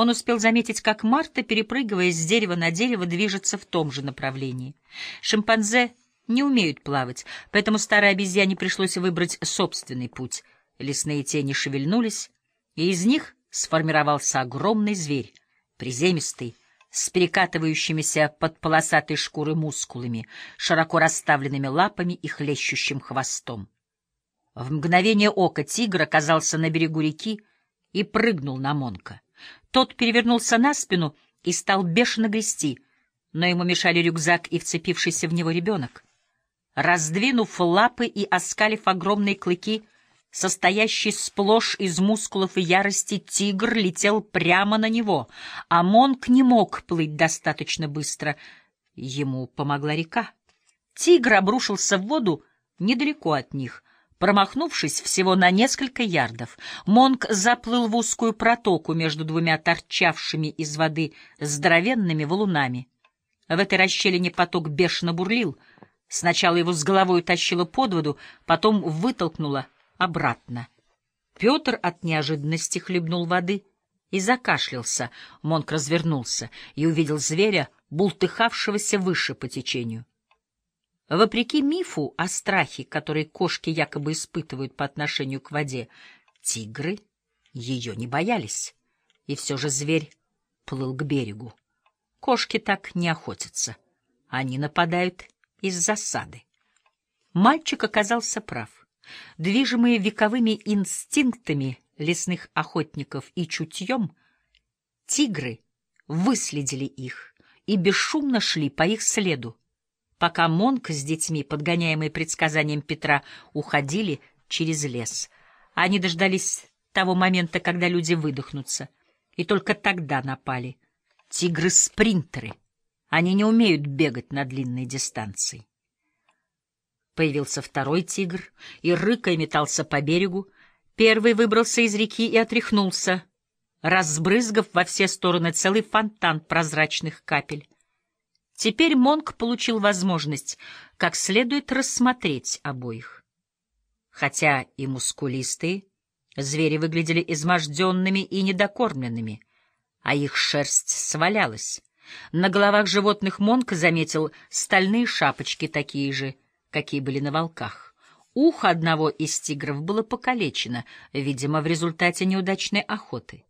Он успел заметить, как Марта, перепрыгивая с дерева на дерево, движется в том же направлении. Шимпанзе не умеют плавать, поэтому старой обезьяне пришлось выбрать собственный путь. Лесные тени шевельнулись, и из них сформировался огромный зверь, приземистый, с перекатывающимися под полосатой шкурой мускулами, широко расставленными лапами и хлещущим хвостом. В мгновение ока тигр оказался на берегу реки и прыгнул на Монка. Тот перевернулся на спину и стал бешено грести, но ему мешали рюкзак и вцепившийся в него ребенок. Раздвинув лапы и оскалив огромные клыки, состоящий сплошь из мускулов и ярости, тигр летел прямо на него, а Монк не мог плыть достаточно быстро. Ему помогла река. Тигр обрушился в воду недалеко от них — Промахнувшись всего на несколько ярдов, Монк заплыл в узкую протоку между двумя торчавшими из воды здоровенными валунами. В этой расщелине поток бешено бурлил. Сначала его с головой тащило под воду, потом вытолкнуло обратно. Петр от неожиданности хлебнул воды и закашлялся. Монк развернулся и увидел зверя, бултыхавшегося выше по течению. Вопреки мифу о страхе, который кошки якобы испытывают по отношению к воде, тигры ее не боялись, и все же зверь плыл к берегу. Кошки так не охотятся, они нападают из засады. Мальчик оказался прав. Движимые вековыми инстинктами лесных охотников и чутьем, тигры выследили их и бесшумно шли по их следу, пока Монк с детьми, подгоняемые предсказанием Петра, уходили через лес. Они дождались того момента, когда люди выдохнутся, и только тогда напали. Тигры-спринтеры. Они не умеют бегать на длинной дистанции. Появился второй тигр и, рыкая, метался по берегу. Первый выбрался из реки и отряхнулся, разбрызгав во все стороны целый фонтан прозрачных капель. Теперь Монк получил возможность как следует рассмотреть обоих. Хотя и мускулистые, звери выглядели изможденными и недокормленными, а их шерсть свалялась. На головах животных Монк заметил стальные шапочки такие же, какие были на волках. Ухо одного из тигров было покалечено, видимо, в результате неудачной охоты.